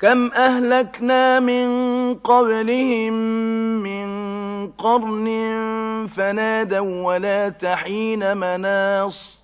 كم أهلكنا من قبلهم من قرن فنادوا ولا تحين مناص